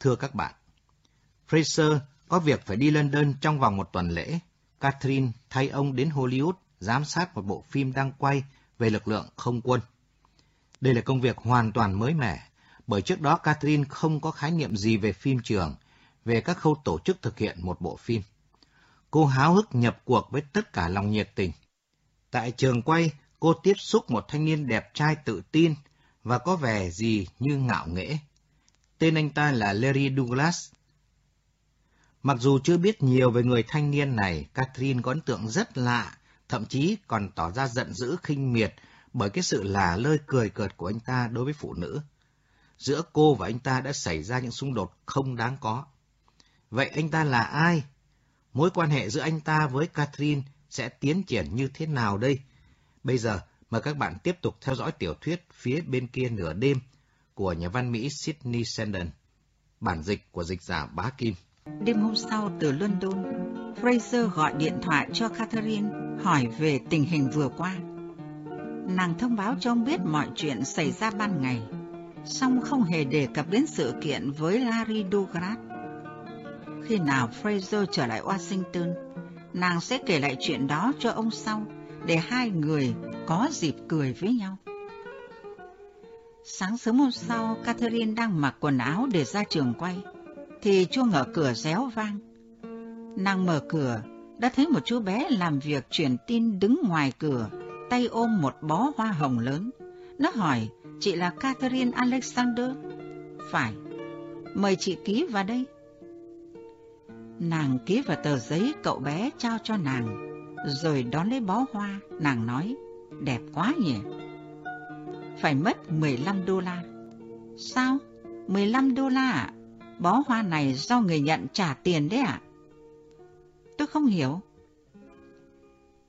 Thưa các bạn, Fraser có việc phải đi London trong vòng một tuần lễ. Catherine thay ông đến Hollywood giám sát một bộ phim đang quay về lực lượng không quân. Đây là công việc hoàn toàn mới mẻ, bởi trước đó Catherine không có khái niệm gì về phim trường, về các khâu tổ chức thực hiện một bộ phim. Cô háo hức nhập cuộc với tất cả lòng nhiệt tình. Tại trường quay, cô tiếp xúc một thanh niên đẹp trai tự tin và có vẻ gì như ngạo nghễ. Tên anh ta là Larry Douglas. Mặc dù chưa biết nhiều về người thanh niên này, Catherine có ấn tượng rất lạ, thậm chí còn tỏ ra giận dữ khinh miệt bởi cái sự là lơi cười cợt của anh ta đối với phụ nữ. Giữa cô và anh ta đã xảy ra những xung đột không đáng có. Vậy anh ta là ai? Mối quan hệ giữa anh ta với Catherine sẽ tiến triển như thế nào đây? Bây giờ, mời các bạn tiếp tục theo dõi tiểu thuyết Phía bên kia nửa đêm của nhà văn Mỹ Sydney Sheldon, bản dịch của dịch giả Bá Kim. Đêm hôm sau từ London, Fraser gọi điện thoại cho Catherine hỏi về tình hình vừa qua. Nàng thông báo cho ông biết mọi chuyện xảy ra ban ngày, song không hề đề cập đến sự kiện với Larry Douglas. Khi nào Fraser trở lại Washington, nàng sẽ kể lại chuyện đó cho ông sau, để hai người có dịp cười với nhau. Sáng sớm hôm sau, Catherine đang mặc quần áo để ra trường quay, thì chuông ở cửa réo vang. Nàng mở cửa, đã thấy một chú bé làm việc truyền tin đứng ngoài cửa, tay ôm một bó hoa hồng lớn. Nó hỏi, chị là Catherine Alexander? Phải. Mời chị ký vào đây. Nàng ký vào tờ giấy cậu bé trao cho nàng, rồi đón lấy bó hoa, nàng nói, đẹp quá nhỉ? Phải mất 15 đô la. Sao? 15 đô la ạ? Bó hoa này do người nhận trả tiền đấy ạ? Tôi không hiểu.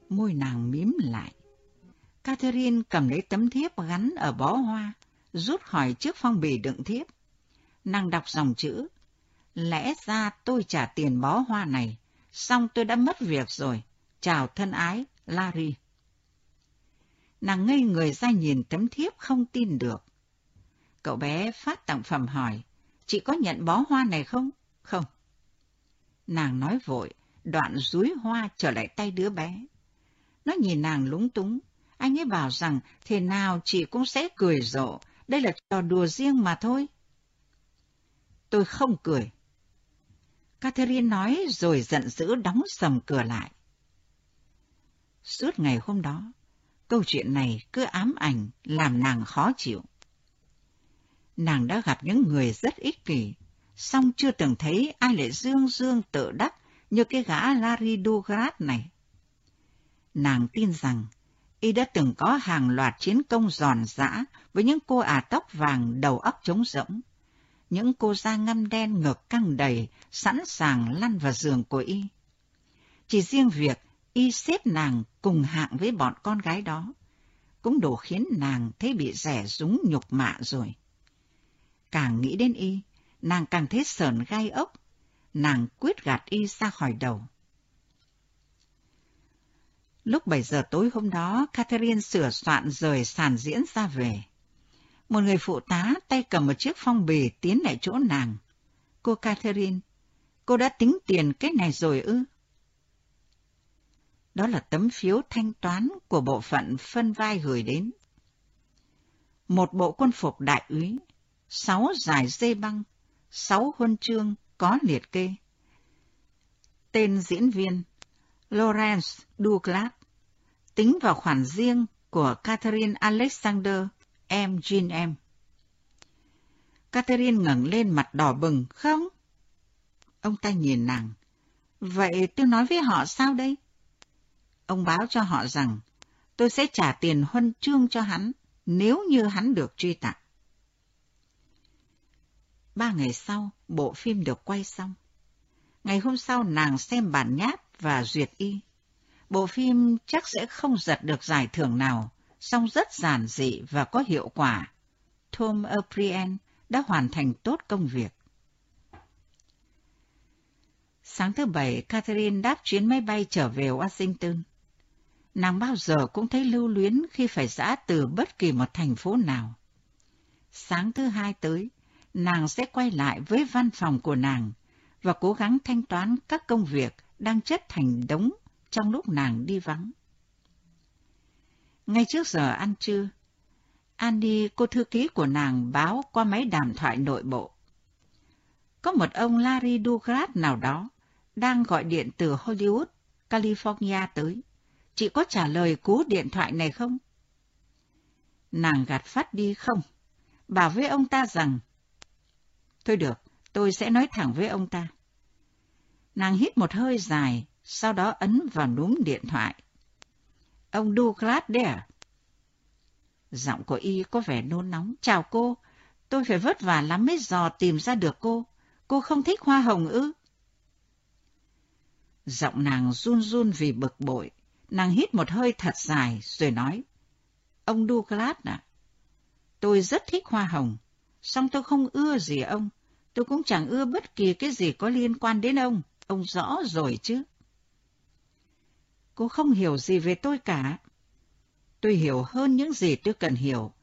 Môi nàng mím lại. Catherine cầm lấy tấm thiếp gắn ở bó hoa, rút khỏi chiếc phong bì đựng thiếp. Nàng đọc dòng chữ. Lẽ ra tôi trả tiền bó hoa này, xong tôi đã mất việc rồi. Chào thân ái, Larry. Nàng ngây người ra nhìn tấm thiếp không tin được. Cậu bé phát tặng phẩm hỏi, chị có nhận bó hoa này không? Không. Nàng nói vội, đoạn rúi hoa trở lại tay đứa bé. Nó nhìn nàng lúng túng, anh ấy bảo rằng thế nào chị cũng sẽ cười rộ, đây là trò đùa riêng mà thôi. Tôi không cười. Catherine nói rồi giận dữ đóng sầm cửa lại. Suốt ngày hôm đó, câu chuyện này cứ ám ảnh làm nàng khó chịu. Nàng đã gặp những người rất ích kỷ, song chưa từng thấy ai lại dương dương tự đắc như cái gã Larry này. Nàng tin rằng y đã từng có hàng loạt chiến công giòn giã với những cô ả tóc vàng đầu óc trống rỗng, những cô da ngăm đen ngực căng đầy, sẵn sàng lăn vào giường của y. Chỉ riêng việc y xếp nàng cùng hạng với bọn con gái đó, cũng đủ khiến nàng thấy bị rẻ rúng nhục mạ rồi. Càng nghĩ đến y, nàng càng thấy sờn gai ốc, nàng quyết gạt y ra khỏi đầu. Lúc 7 giờ tối hôm đó, Catherine sửa soạn rời sàn diễn ra về. Một người phụ tá tay cầm một chiếc phong bì tiến lại chỗ nàng. Cô Catherine, cô đã tính tiền cái này rồi ư? Đó là tấm phiếu thanh toán của bộ phận phân vai gửi đến. Một bộ quân phục đại úy, sáu giải dây băng, sáu huân chương có liệt kê. Tên diễn viên Lawrence Douglas tính vào khoản riêng của Catherine Alexander em Jean em. Catherine ngẩng lên mặt đỏ bừng, không? Ông ta nhìn nàng. Vậy tôi nói với họ sao đây? Ông báo cho họ rằng tôi sẽ trả tiền huân chương cho hắn nếu như hắn được truy tặng. Ba ngày sau, bộ phim được quay xong. Ngày hôm sau nàng xem bản nháp và duyệt y. Bộ phim chắc sẽ không giật được giải thưởng nào, song rất giản dị và có hiệu quả. Tom O'Brien đã hoàn thành tốt công việc. Sáng thứ Bảy, Catherine đáp chuyến máy bay trở về Washington. Nàng bao giờ cũng thấy lưu luyến khi phải giã từ bất kỳ một thành phố nào. Sáng thứ hai tới, nàng sẽ quay lại với văn phòng của nàng và cố gắng thanh toán các công việc đang chất thành đống trong lúc nàng đi vắng. Ngay trước giờ ăn trưa, Annie, cô thư ký của nàng, báo qua máy đàm thoại nội bộ. Có một ông Larry Douglas nào đó đang gọi điện từ Hollywood, California tới. Chị có trả lời cú điện thoại này không? Nàng gạt phát đi không? Bảo với ông ta rằng, Thôi được, tôi sẽ nói thẳng với ông ta. Nàng hít một hơi dài, sau đó ấn vào núm điện thoại. Ông Douglas đấy à? Giọng của y có vẻ nôn nóng. Chào cô, tôi phải vất vả lắm mới dò tìm ra được cô. Cô không thích hoa hồng ư? Giọng nàng run run vì bực bội. Nàng hít một hơi thật dài rồi nói. Ông Douglas à, tôi rất thích hoa hồng, song tôi không ưa gì ông. Tôi cũng chẳng ưa bất kỳ cái gì có liên quan đến ông. Ông rõ rồi chứ. Cô không hiểu gì về tôi cả. Tôi hiểu hơn những gì tôi cần hiểu.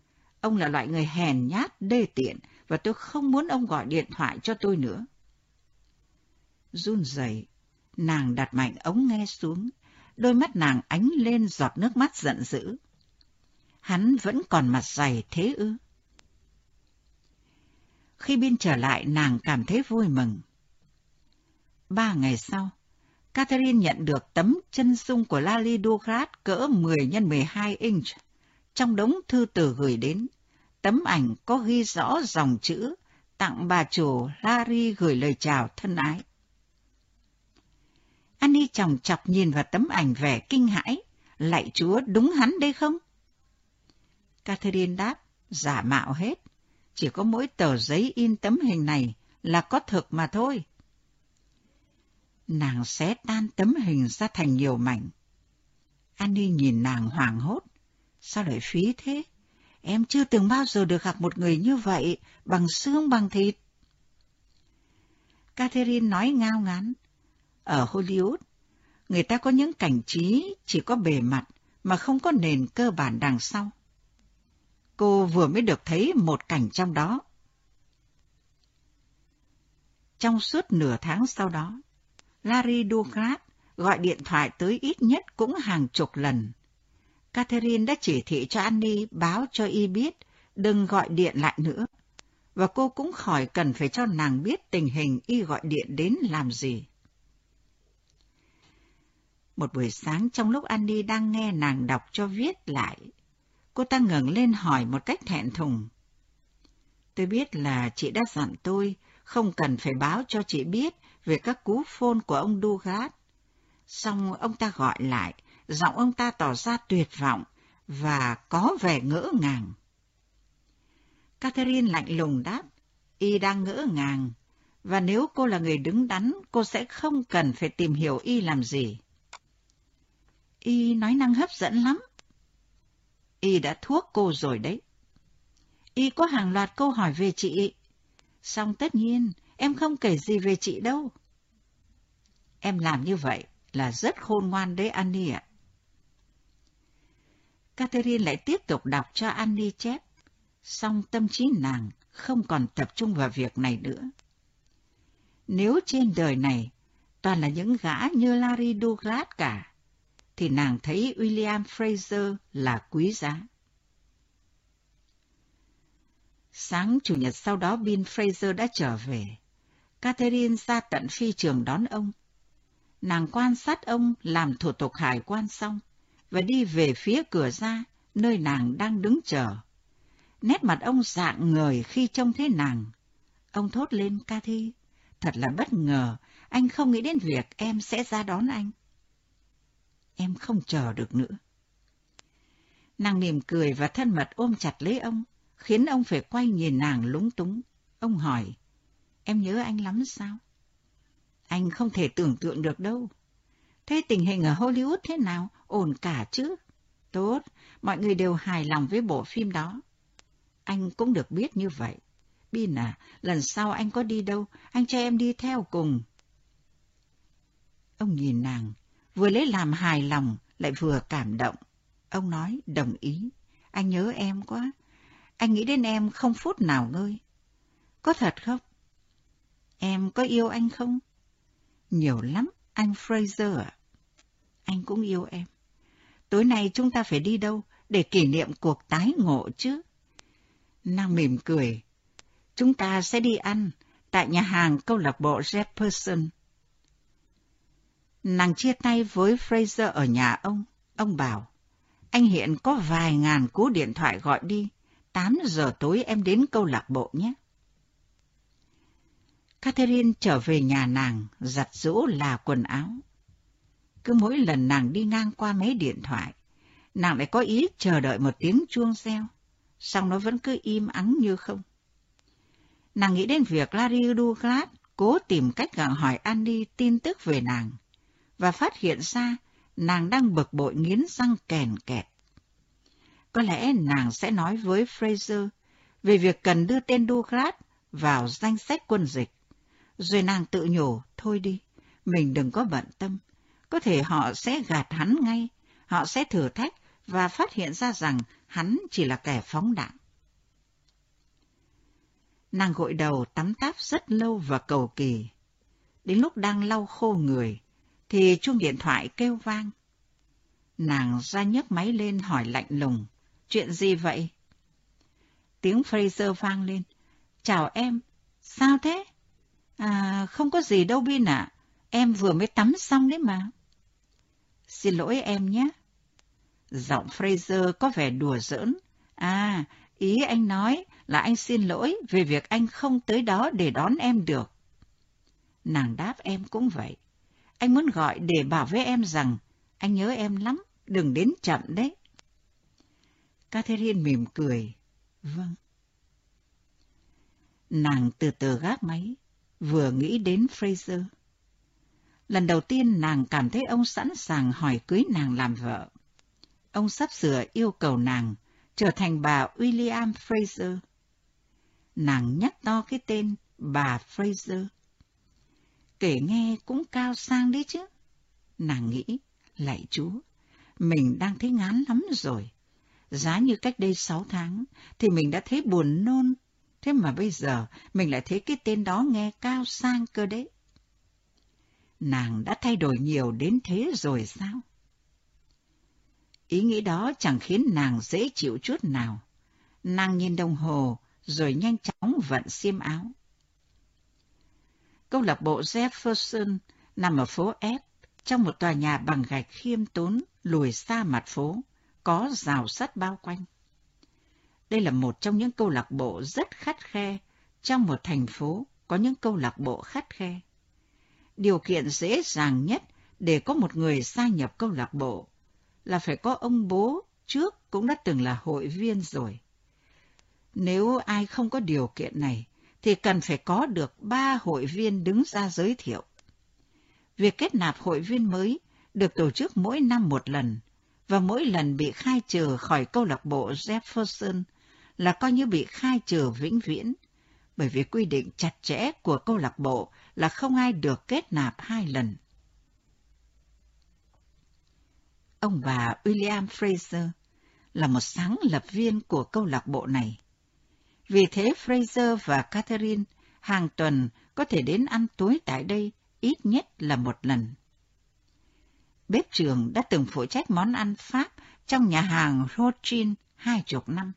Ông là loại người hèn nhát, đê tiện, và tôi không muốn ông gọi điện thoại cho tôi nữa. Run rẩy, nàng đặt mạnh ống nghe xuống, đôi mắt nàng ánh lên giọt nước mắt giận dữ. Hắn vẫn còn mặt dày thế ư? Khi Bin trở lại, nàng cảm thấy vui mừng. Ba ngày sau, Catherine nhận được tấm chân dung của Lali Dugrat cỡ 10 x 12 inch. Trong đống thư từ gửi đến, tấm ảnh có ghi rõ dòng chữ tặng bà chủ Larry gửi lời chào thân ái. Annie chòng chọc nhìn vào tấm ảnh vẻ kinh hãi. Lạy chúa, đúng hắn đây không? Catherine đáp, giả mạo hết. Chỉ có mỗi tờ giấy in tấm hình này là có thực mà thôi. Nàng xé tan tấm hình ra thành nhiều mảnh. Annie nhìn nàng hoảng hốt. Sao lại phí thế? Em chưa từng bao giờ được gặp một người như vậy, bằng xương bằng thịt. Catherine nói ngao ngán. Ở Hollywood, người ta có những cảnh trí chỉ có bề mặt mà không có nền cơ bản đằng sau. Cô vừa mới được thấy một cảnh trong đó. Trong suốt nửa tháng sau đó, Larry Douglas gọi điện thoại tới ít nhất cũng hàng chục lần. Catherine đã chỉ thị cho Annie báo cho y biết đừng gọi điện lại nữa, và cô cũng khỏi cần phải cho nàng biết tình hình y gọi điện đến làm gì. Một buổi sáng trong lúc Annie đang nghe nàng đọc cho viết lại, cô ta ngẩng lên hỏi một cách thẹn thùng. Tôi biết là chị đã dặn tôi không cần phải báo cho chị biết về các cú phôn của ông Dugat. Xong ông ta gọi lại, giọng ông ta tỏ ra tuyệt vọng và có vẻ ngỡ ngàng. Catherine lạnh lùng đáp, y đang ngỡ ngàng, và nếu cô là người đứng đắn, cô sẽ không cần phải tìm hiểu y làm gì. Y nói năng hấp dẫn lắm. Y đã thuốc cô rồi đấy. Y có hàng loạt câu hỏi về chị. Xong tất nhiên, em không kể gì về chị đâu. Em làm như vậy là rất khôn ngoan đấy Annie ạ. Catherine lại tiếp tục đọc cho Annie chép, song tâm trí nàng không còn tập trung vào việc này nữa. Nếu trên đời này toàn là những gã như Larry Douglas cả, thì nàng thấy William Fraser là quý giá. Sáng Chủ nhật sau đó Bill Fraser đã trở về. Catherine ra tận phi trường đón ông. Nàng quan sát ông làm thủ tục hải quan xong và đi về phía cửa ra, nơi nàng đang đứng chờ. Nét mặt ông dạng người khi trông thấy nàng. Ông thốt lên Cathy, thật là bất ngờ, anh không nghĩ đến việc em sẽ ra đón anh. Em không chờ được nữa. Nàng mỉm cười và thân mật ôm chặt lấy ông, khiến ông phải quay nhìn nàng lúng túng. Ông hỏi, em nhớ anh lắm sao? Anh không thể tưởng tượng được đâu. Thế tình hình ở Hollywood thế nào? Ổn cả chứ? Tốt, mọi người đều hài lòng với bộ phim đó. Anh cũng được biết như vậy. Bin à, lần sau anh có đi đâu, anh cho em đi theo cùng. Ông nhìn nàng, vừa lấy làm hài lòng, lại vừa cảm động. Ông nói đồng ý. Anh nhớ em quá. Anh nghĩ đến em không phút nào ngơi. Có thật không? Em có yêu anh không? Nhiều lắm, anh Fraser ạ. Anh cũng yêu em. Tối nay chúng ta phải đi đâu để kỷ niệm cuộc tái ngộ chứ? Nàng mỉm cười. Chúng ta sẽ đi ăn tại nhà hàng câu lạc bộ Jefferson. Nàng chia tay với Fraser ở nhà ông. Ông bảo, anh hiện có vài ngàn cú điện thoại gọi đi. 8 giờ tối em đến câu lạc bộ nhé. Catherine trở về nhà nàng, giặt rũ là quần áo. Cứ mỗi lần nàng đi ngang qua mấy điện thoại, nàng lại có ý chờ đợi một tiếng chuông reo, xong nó vẫn cứ im ắng như không. Nàng nghĩ đến việc Larry Douglas cố tìm cách gặng hỏi Andy tin tức về nàng, và phát hiện ra nàng đang bực bội nghiến răng kèn kẹt. Có lẽ nàng sẽ nói với Fraser về việc cần đưa tên Douglas vào danh sách quân dịch. Rồi nàng tự nhủ, thôi đi, mình đừng có bận tâm. Có thể họ sẽ gạt hắn ngay, họ sẽ thử thách và phát hiện ra rằng hắn chỉ là kẻ phóng đạn. Nàng gội đầu tắm táp rất lâu và cầu kỳ. Đến lúc đang lau khô người, thì chuông điện thoại kêu vang. Nàng ra nhấc máy lên hỏi lạnh lùng, chuyện gì vậy? Tiếng Fraser vang lên, chào em, sao thế? À, không có gì đâu Bin ạ, em vừa mới tắm xong đấy mà. Xin lỗi em nhé. Giọng Fraser có vẻ đùa giỡn. À, ý anh nói là anh xin lỗi về việc anh không tới đó để đón em được. Nàng đáp em cũng vậy. Anh muốn gọi để bảo với em rằng anh nhớ em lắm, đừng đến chậm đấy. Catherine mỉm cười. Vâng. Nàng từ từ gác máy, vừa nghĩ đến Fraser. Lần đầu tiên nàng cảm thấy ông sẵn sàng hỏi cưới nàng làm vợ. Ông sắp sửa yêu cầu nàng trở thành bà William Fraser. Nàng nhắc to cái tên bà Fraser. Kể nghe cũng cao sang đấy chứ. Nàng nghĩ, lạy chúa, mình đang thấy ngán lắm rồi. Giá như cách đây sáu tháng, thì mình đã thấy buồn nôn. Thế mà bây giờ, mình lại thấy cái tên đó nghe cao sang cơ đấy. Nàng đã thay đổi nhiều đến thế rồi sao? Ý nghĩ đó chẳng khiến nàng dễ chịu chút nào. Nàng nhìn đồng hồ, rồi nhanh chóng vận xiêm áo. Câu lạc bộ Jefferson nằm ở phố S, trong một tòa nhà bằng gạch khiêm tốn lùi xa mặt phố, có rào sắt bao quanh. Đây là một trong những câu lạc bộ rất khắt khe trong một thành phố có những câu lạc bộ khắt khe. Điều kiện dễ dàng nhất để có một người gia nhập câu lạc bộ là phải có ông bố trước cũng đã từng là hội viên rồi. Nếu ai không có điều kiện này, thì cần phải có được ba hội viên đứng ra giới thiệu. Việc kết nạp hội viên mới được tổ chức mỗi năm một lần, và mỗi lần bị khai trừ khỏi câu lạc bộ Jefferson là coi như bị khai trừ vĩnh viễn, bởi vì quy định chặt chẽ của câu lạc bộ là không ai được kết nạp hai lần. Ông bà William Fraser là một sáng lập viên của câu lạc bộ này. Vì thế Fraser và Catherine hàng tuần có thể đến ăn tối tại đây ít nhất là một lần. Bếp trưởng đã từng phụ trách món ăn Pháp trong nhà hàng Rothschild hai chục năm.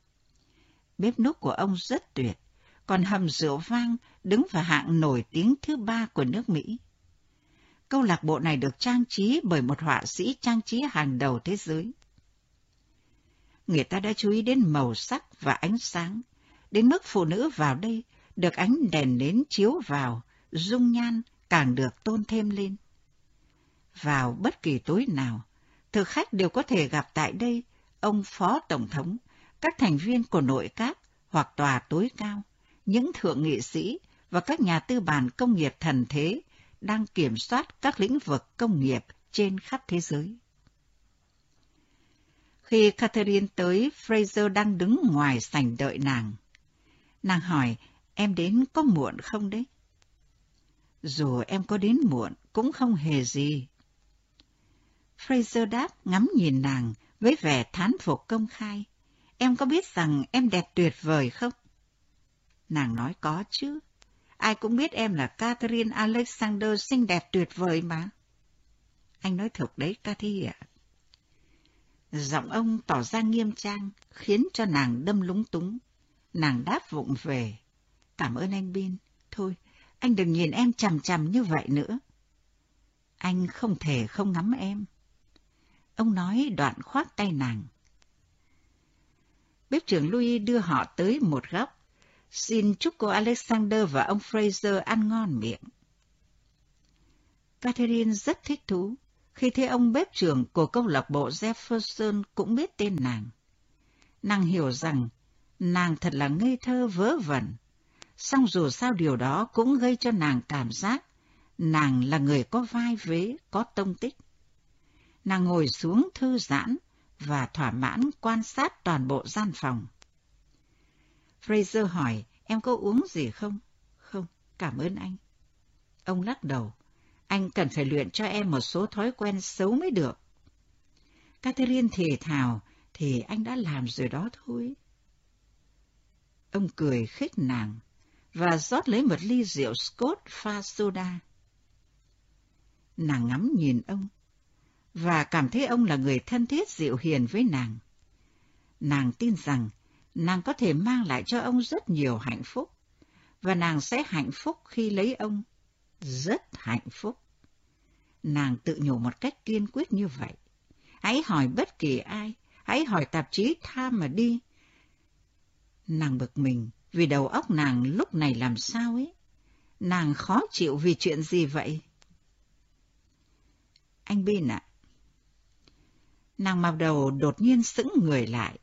Bếp núc của ông rất tuyệt, còn hầm rượu vang đứng vào hạng nổi tiếng thứ ba của nước Mỹ. Câu lạc bộ này được trang trí bởi một họa sĩ trang trí hàng đầu thế giới. Người ta đã chú ý đến màu sắc và ánh sáng, đến mức phụ nữ vào đây được ánh đèn nến chiếu vào, dung nhan càng được tôn thêm lên. Vào bất kỳ tối nào, thực khách đều có thể gặp tại đây ông Phó Tổng thống, các thành viên của nội các hoặc tòa tối cao, những thượng nghị sĩ và các nhà tư bản công nghiệp thần thế đang kiểm soát các lĩnh vực công nghiệp trên khắp thế giới. Khi Catherine tới, Fraser đang đứng ngoài sảnh đợi nàng. Nàng hỏi, em đến có muộn không đấy? Dù em có đến muộn, cũng không hề gì. Fraser đáp ngắm nhìn nàng với vẻ thán phục công khai. Em có biết rằng em đẹp tuyệt vời không? Nàng nói có chứ. Ai cũng biết em là Catherine Alexander xinh đẹp tuyệt vời mà. Anh nói thật đấy, Cathy ạ. Giọng ông tỏ ra nghiêm trang, khiến cho nàng đâm lúng túng. Nàng đáp vụng về. Cảm ơn anh Bin. Thôi, anh đừng nhìn em chằm chằm như vậy nữa. Anh không thể không ngắm em. Ông nói đoạn khoát tay nàng. Bếp trưởng Louis đưa họ tới một góc. Xin chúc cô Alexander và ông Fraser ăn ngon miệng. Catherine rất thích thú khi thấy ông bếp trưởng của câu lạc bộ Jefferson cũng biết tên nàng. Nàng hiểu rằng nàng thật là ngây thơ vớ vẩn, song dù sao điều đó cũng gây cho nàng cảm giác nàng là người có vai vế, có tông tích. Nàng ngồi xuống thư giãn và thỏa mãn quan sát toàn bộ gian phòng. Fraser hỏi, em có uống gì không? Không, cảm ơn anh. Ông lắc đầu, anh cần phải luyện cho em một số thói quen xấu mới được. Catherine thề thào, thì anh đã làm rồi đó thôi. Ông cười khích nàng và rót lấy một ly rượu Scott pha soda. Nàng ngắm nhìn ông và cảm thấy ông là người thân thiết dịu hiền với nàng. Nàng tin rằng nàng có thể mang lại cho ông rất nhiều hạnh phúc và nàng sẽ hạnh phúc khi lấy ông. Rất hạnh phúc. Nàng tự nhủ một cách kiên quyết như vậy. Hãy hỏi bất kỳ ai, hãy hỏi tạp chí tham mà đi. Nàng bực mình vì đầu óc nàng lúc này làm sao ấy. Nàng khó chịu vì chuyện gì vậy? Anh Bin ạ. Nàng mặc đầu đột nhiên sững người lại.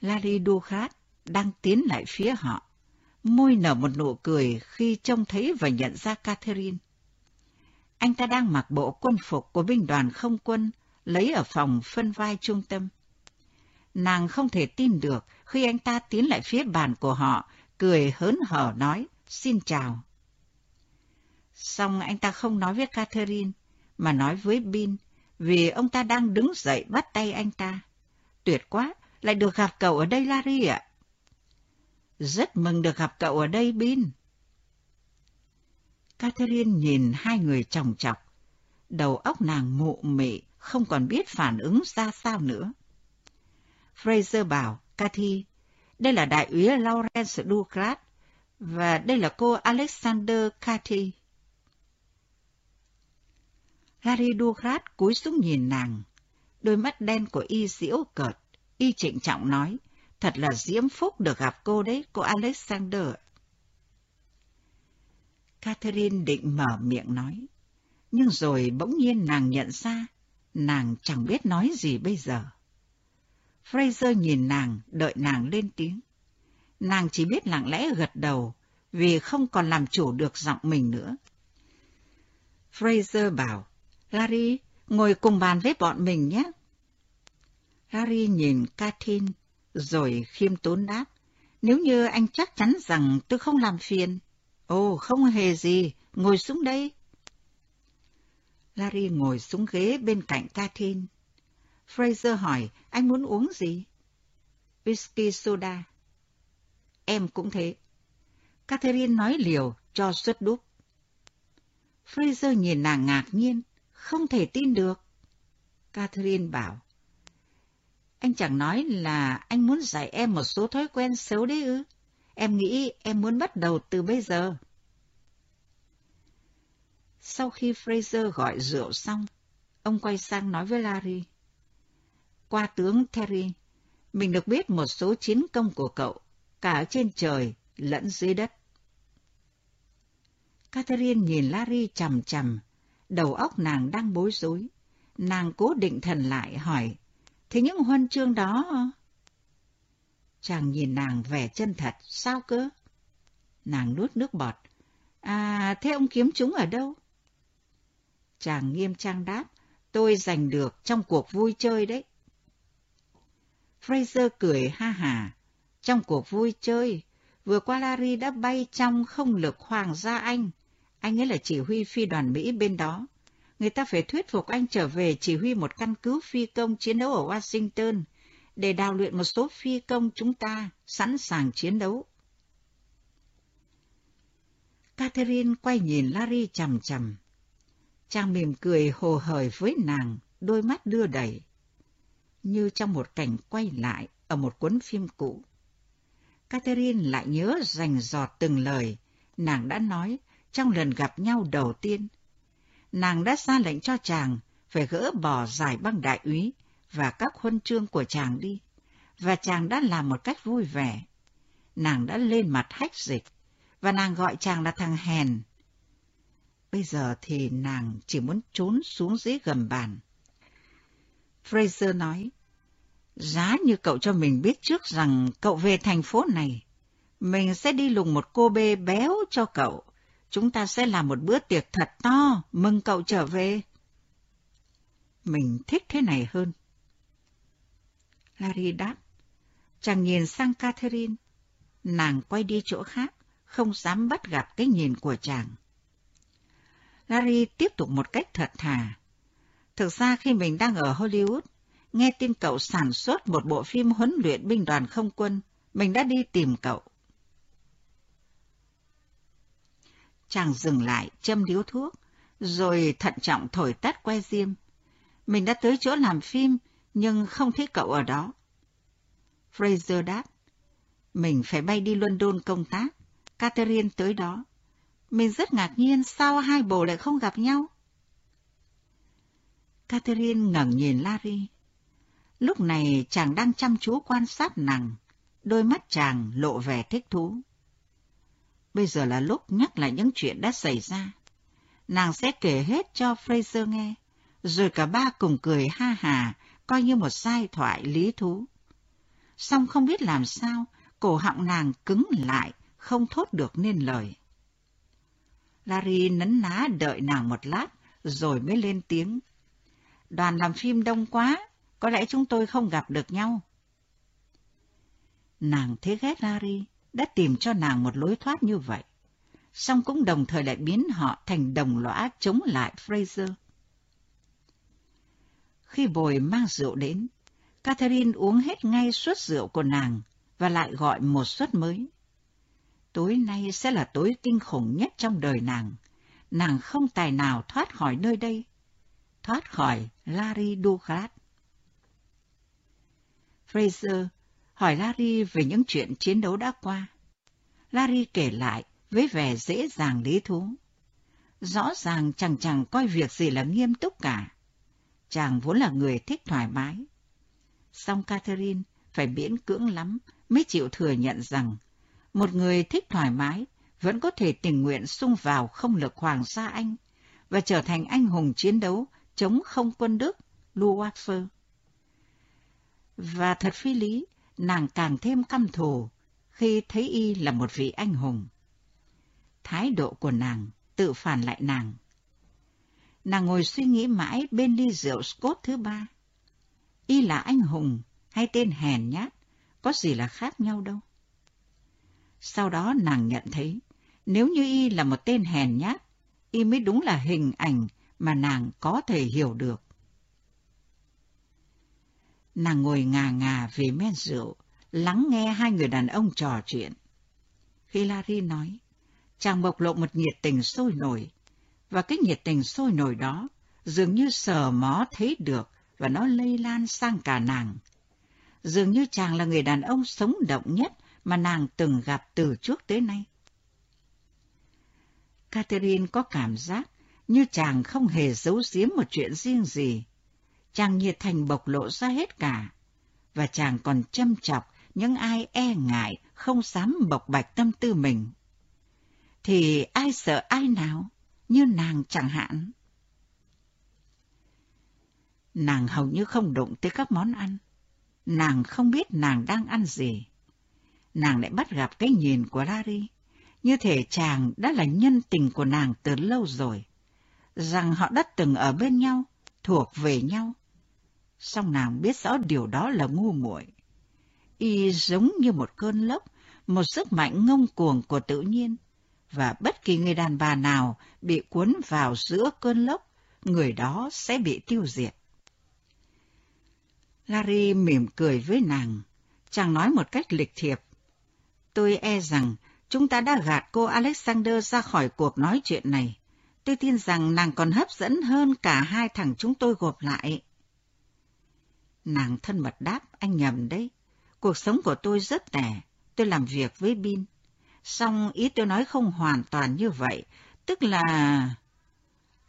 Larry Dukat đang tiến lại phía họ, môi nở một nụ cười khi trông thấy và nhận ra Catherine. Anh ta đang mặc bộ quân phục của binh đoàn không quân, lấy ở phòng phân vai trung tâm. Nàng không thể tin được khi anh ta tiến lại phía bàn của họ, cười hớn hở nói, xin chào. Xong anh ta không nói với Catherine, mà nói với Bin, vì ông ta đang đứng dậy bắt tay anh ta. Tuyệt quá, lại được gặp cậu ở đây Larry ạ. Rất mừng được gặp cậu ở đây Bin. Catherine nhìn hai người chồng chọc. Đầu óc nàng mụ mị, không còn biết phản ứng ra sao nữa. Fraser bảo, Cathy, đây là đại úy Lawrence Douglas, và đây là cô Alexander Cathy. Harry Douglas cúi xuống nhìn nàng. Đôi mắt đen của y diễu cợt, y trịnh trọng nói, thật là diễm phúc được gặp cô đấy, cô Alexander. Catherine định mở miệng nói, nhưng rồi bỗng nhiên nàng nhận ra, nàng chẳng biết nói gì bây giờ. Fraser nhìn nàng, đợi nàng lên tiếng. Nàng chỉ biết lặng lẽ gật đầu, vì không còn làm chủ được giọng mình nữa. Fraser bảo, Larry, ngồi cùng bàn với bọn mình nhé. Larry nhìn Katrin, rồi khiêm tốn đáp. Nếu như anh chắc chắn rằng tôi không làm phiền. Ồ, không hề gì, ngồi xuống đây. Larry ngồi xuống ghế bên cạnh Katrin. Fraser hỏi, anh muốn uống gì? Whisky soda. Em cũng thế. Catherine nói liều cho suất đúc. Fraser nhìn nàng ngạc nhiên, không thể tin được. Catherine bảo, anh chẳng nói là anh muốn dạy em một số thói quen xấu đấy ư? Em nghĩ em muốn bắt đầu từ bây giờ. Sau khi Fraser gọi rượu xong, ông quay sang nói với Larry. Qua tướng Terry, mình được biết một số chiến công của cậu, cả ở trên trời lẫn dưới đất. Catherine nhìn Larry chầm chầm, đầu óc nàng đang bối rối. Nàng cố định thần lại hỏi, thế những huân chương đó... Chàng nhìn nàng vẻ chân thật, sao cơ? Nàng nuốt nước bọt. À, thế ông kiếm chúng ở đâu? Chàng nghiêm trang đáp, tôi giành được trong cuộc vui chơi đấy. Fraser cười ha hà. Trong cuộc vui chơi, vừa qua Larry đã bay trong không lực Hoàng gia Anh. Anh ấy là chỉ huy phi đoàn Mỹ bên đó. Người ta phải thuyết phục anh trở về chỉ huy một căn cứ phi công chiến đấu ở Washington để đào luyện một số phi công chúng ta sẵn sàng chiến đấu. Catherine quay nhìn Larry chầm chầm. Chàng mỉm cười hồ hởi với nàng, đôi mắt đưa đẩy, như trong một cảnh quay lại ở một cuốn phim cũ. Catherine lại nhớ rành giọt từng lời nàng đã nói trong lần gặp nhau đầu tiên. Nàng đã ra lệnh cho chàng phải gỡ bỏ giải băng đại úy và các huân chương của chàng đi, và chàng đã làm một cách vui vẻ. Nàng đã lên mặt hách dịch, và nàng gọi chàng là thằng hèn. Bây giờ thì nàng chỉ muốn trốn xuống dưới gầm bàn. Fraser nói, giá như cậu cho mình biết trước rằng cậu về thành phố này, mình sẽ đi lùng một cô bê béo cho cậu. Chúng ta sẽ làm một bữa tiệc thật to, mừng cậu trở về. Mình thích thế này hơn. Larry đáp. Chàng nhìn sang Catherine. Nàng quay đi chỗ khác, không dám bắt gặp cái nhìn của chàng. Larry tiếp tục một cách thật thà. Thực ra khi mình đang ở Hollywood, nghe tin cậu sản xuất một bộ phim huấn luyện binh đoàn không quân, mình đã đi tìm cậu. Chàng dừng lại, châm điếu thuốc, rồi thận trọng thổi tắt que diêm. Mình đã tới chỗ làm phim, nhưng không thấy cậu ở đó. Fraser đáp, mình phải bay đi London công tác. Catherine tới đó. Mình rất ngạc nhiên sao hai bồ lại không gặp nhau. Catherine ngẩng nhìn Larry. Lúc này chàng đang chăm chú quan sát nàng, đôi mắt chàng lộ vẻ thích thú. Bây giờ là lúc nhắc lại những chuyện đã xảy ra. Nàng sẽ kể hết cho Fraser nghe, rồi cả ba cùng cười ha hà, coi như một giai thoại lý thú. Xong không biết làm sao, cổ họng nàng cứng lại, không thốt được nên lời. Larry nấn ná đợi nàng một lát, rồi mới lên tiếng. Đoàn làm phim đông quá, có lẽ chúng tôi không gặp được nhau. Nàng thế ghét Larry, đã tìm cho nàng một lối thoát như vậy, song cũng đồng thời lại biến họ thành đồng lõa chống lại Fraser. Khi bồi mang rượu đến, Catherine uống hết ngay suất rượu của nàng và lại gọi một suất mới. Tối nay sẽ là tối kinh khủng nhất trong đời nàng. Nàng không tài nào thoát khỏi nơi đây. Thoát khỏi Larry Douglas. Fraser hỏi Larry về những chuyện chiến đấu đã qua. Larry kể lại với vẻ dễ dàng lý thú. Rõ ràng chàng chẳng coi việc gì là nghiêm túc cả. Chàng vốn là người thích thoải mái. Song Catherine phải miễn cưỡng lắm mới chịu thừa nhận rằng một người thích thoải mái vẫn có thể tình nguyện xung vào không lực Hoàng gia Anh và trở thành anh hùng chiến đấu chống không quân Đức, Luftwaffe. Và thật phi lý, nàng càng thêm căm thù khi thấy y là một vị anh hùng. Thái độ của nàng tự phản lại nàng. Nàng ngồi suy nghĩ mãi bên ly rượu Scott thứ ba. Y là anh hùng hay tên hèn nhát, có gì là khác nhau đâu. Sau đó nàng nhận thấy, nếu như y là một tên hèn nhát, y mới đúng là hình ảnh mà nàng có thể hiểu được. Nàng ngồi ngà ngà về men rượu, lắng nghe hai người đàn ông trò chuyện. Khi Larry nói, chàng bộc lộ một nhiệt tình sôi nổi, và cái nhiệt tình sôi nổi đó dường như sờ mó thấy được và nó lây lan sang cả nàng. Dường như chàng là người đàn ông sống động nhất mà nàng từng gặp từ trước tới nay. Catherine có cảm giác như chàng không hề giấu giếm một chuyện riêng gì. Chàng nhiệt thành bộc lộ ra hết cả, và chàng còn châm chọc những ai e ngại không dám bộc bạch tâm tư mình. Thì ai sợ ai nào, như nàng chẳng hạn. Nàng hầu như không đụng tới các món ăn. Nàng không biết nàng đang ăn gì. Nàng lại bắt gặp cái nhìn của Larry, như thể chàng đã là nhân tình của nàng từ lâu rồi, rằng họ đã từng ở bên nhau, thuộc về nhau. Song nàng biết rõ điều đó là ngu muội y giống như một cơn lốc, một sức mạnh ngông cuồng của tự nhiên, và bất kỳ người đàn bà nào bị cuốn vào giữa cơn lốc, người đó sẽ bị tiêu diệt. Larry mỉm cười với nàng, chàng nói một cách lịch thiệp. Tôi e rằng chúng ta đã gạt cô Alexander ra khỏi cuộc nói chuyện này. Tôi tin rằng nàng còn hấp dẫn hơn cả hai thằng chúng tôi gộp lại. Nàng thân mật đáp, anh nhầm đấy. Cuộc sống của tôi rất tẻ, tôi làm việc với Bin. Xong ý tôi nói không hoàn toàn như vậy, tức là...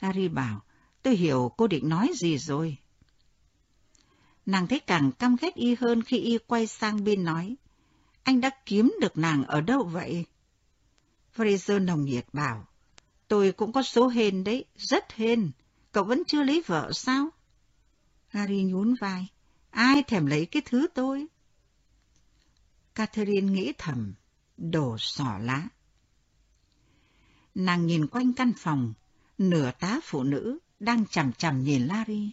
Larry bảo, tôi hiểu cô định nói gì rồi. Nàng thấy càng căm ghét y hơn khi y quay sang Bin nói, anh đã kiếm được nàng ở đâu vậy? Fraser nồng nhiệt bảo, tôi cũng có số hên đấy, rất hên, cậu vẫn chưa lấy vợ sao? Harry nhún vai, ai thèm lấy cái thứ tôi? Catherine nghĩ thầm, đồ sỏ lá. Nàng nhìn quanh căn phòng, nửa tá phụ nữ đang chằm chằm nhìn Larry.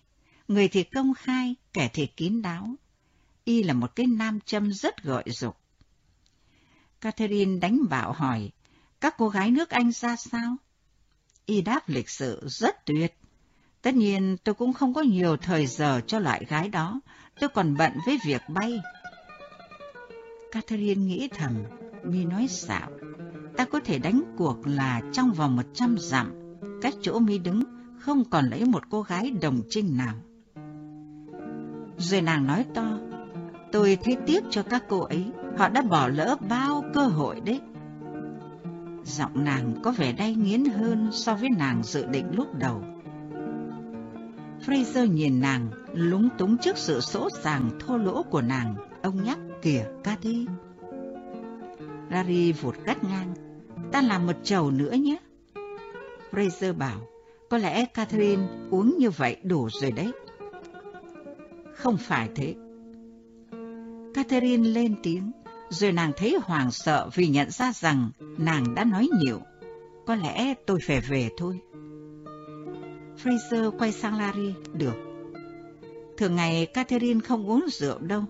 Người thì công khai, kẻ thì kín đáo. Y là một cái nam châm rất gợi dục. Catherine đánh bạo hỏi, các cô gái nước Anh ra sao? Y đáp lịch sự rất tuyệt. Tất nhiên tôi cũng không có nhiều thời giờ cho loại gái đó, tôi còn bận với việc bay. Catherine nghĩ thầm, mi nói xạo, ta có thể đánh cuộc là trong vòng một trăm dặm, cách chỗ mi đứng không còn lấy một cô gái đồng trinh nào. Rồi nàng nói to, tôi thấy tiếc cho các cô ấy, họ đã bỏ lỡ bao cơ hội đấy. Giọng nàng có vẻ đay nghiến hơn so với nàng dự định lúc đầu. Fraser nhìn nàng, lúng túng trước sự sỗ sàng thô lỗ của nàng, ông nhắc kìa Cathy. Larry vụt cắt ngang, ta làm một chầu nữa nhé. Fraser bảo, có lẽ Catherine uống như vậy đủ rồi đấy. Không phải thế. Catherine lên tiếng, rồi nàng thấy hoàng sợ vì nhận ra rằng nàng đã nói nhiều. Có lẽ tôi phải về thôi. Fraser quay sang Larry, được. Thường ngày Catherine không uống rượu đâu.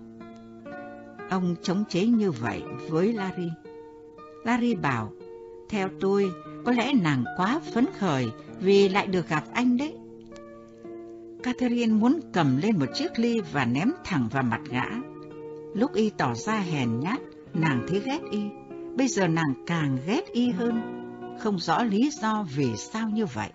Ông chống chế như vậy với Larry. Larry bảo, theo tôi, có lẽ nàng quá phấn khởi vì lại được gặp anh đấy. Catherine muốn cầm lên một chiếc ly và ném thẳng vào mặt gã. Lúc y tỏ ra hèn nhát, nàng thấy ghét y. Bây giờ nàng càng ghét y hơn, không rõ lý do vì sao như vậy.